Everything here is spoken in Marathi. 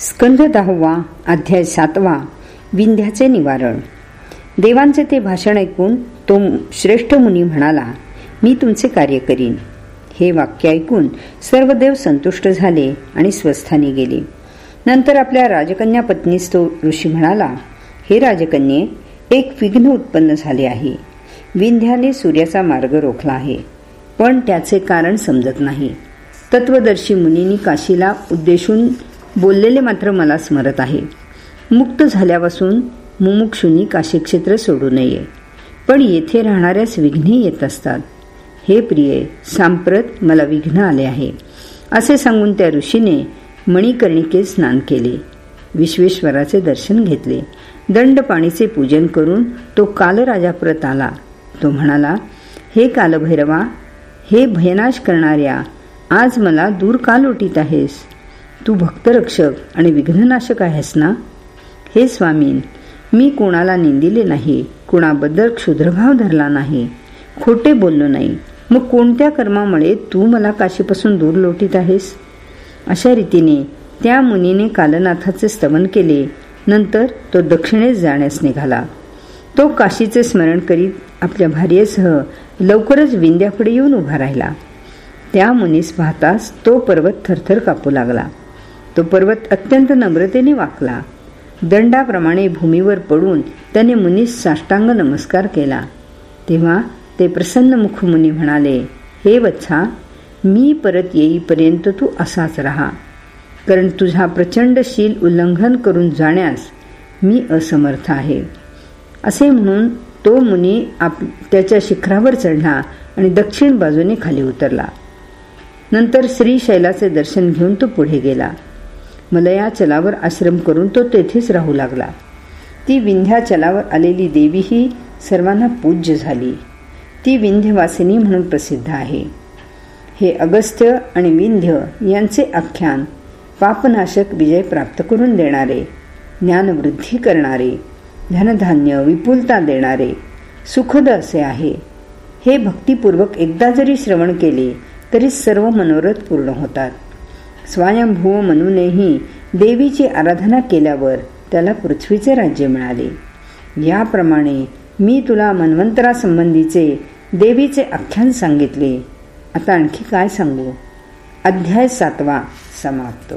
स्कंद दहावा अध्याय सातवा विंध्याचे निवारण. देवांचे ते भाषण ऐकून तो श्रेष्ठ मुनी म्हणाला मी तुमचे कार्य करीन. हे वाक्य ऐकून सर्व देव संतुष्ट झाले आणि स्वस्थानी गेले. नंतर आपल्या राजकन्या पत्नीस तो ऋषी म्हणाला हे राजकन्ये एक विघ्न उत्पन्न झाले आहे. विंध्याने सूर्याचा मार्ग रोखला आहे पण त्याचे कारण समजत नाही. तत्वदर्शी मुनींनी काशीला उद्देशून बोललेले मात्र मला स्मरत आहे. मुक्त झाल्यापासून मुमुक्षुनी काशी क्षेत्र सोडू नये. पण येथे राहणाऱ्याच विघ्ने येत असतात. हे प्रिये सांप्रत मला विघ्न आले आहे. असे सांगून त्या ऋषीने मणिकर्णिके स्नान केले. विश्वेश्वराचे दर्शन घेतले. दंड पाणीचे पूजन करून तो कालराजा परत आला. तो म्हणाला हे कालभैरवा हे भयनाश करणाऱ्या आज मला दूर का लोटीत आहेस. तू भक्तरक्षक आणि विघ्ननाशक आहेस ना? हे स्वामीन मी कोणाला निंदिले नाही कुणाबद्दल क्षुद्रभाव धरला नाही खोटे बोललो नाही. मग कोणत्या कर्मामुळे तू मला काशीपासून दूर लोटीत आहेस? अशा रीतीने त्या मुनीने कालनाथाचे स्तवन केले. नंतर तो दक्षिणेस जाण्यास निघाला. तो काशीचे स्मरण करीत आपल्या भार्येसह लवकरच विंध्यापुढे येऊन उभा राहिला. त्या मुनीस पाहताच तो पर्वत थरथर कापू लागला. तो पर्वत अत्यंत नम्रतेने वाकला. दंडाप्रमाणे भूमीवर पडून त्याने मुनीस साष्टांग नमस्कार केला. तेव्हा ते प्रसन्न मुखमुनी म्हणाले हे वत्सा मी परत येईपर्यंत तू असाच राहा. कारण तुझा प्रचंड शील उल्लंघन करून जाण्यास मी असमर्थ आहे. असे म्हणून तो मुनी आप त्याच्या शिखरावर चढला आणि दक्षिण बाजूने खाली उतरला. नंतर श्रीशैलाचे दर्शन घेऊन तो पुढे गेला. मलयाचलावर आश्रम करून तो तेथेच राहू लागला. ती विंध्याचलावर आलेली देवी ही सर्वांना पूज्य झाली. ती विंध्यवासिनी म्हणून प्रसिद्ध आहे. हे अगस्त्य आणि विंध्य यांचे आख्यान पापनाशक विजय प्राप्त करून देणारे ज्ञानवृद्धी करणारे धनधान्य विपुलता देणारे सुखद असे आहे. हे भक्तिपूर्वक एकदा जरी श्रवण केले तरी सर्व मनोरथ पूर्ण होतात. स्वयंभू मनूनेही देवीची आराधना केल्यावर त्याला पृथ्वीचे राज्य मिळाले. याप्रमाणे मी तुला मन्वंतरासंबंधीचे देवीचे आख्यान सांगितले. आता आणखी काय सांगू? अध्याय सातवा समाप्त.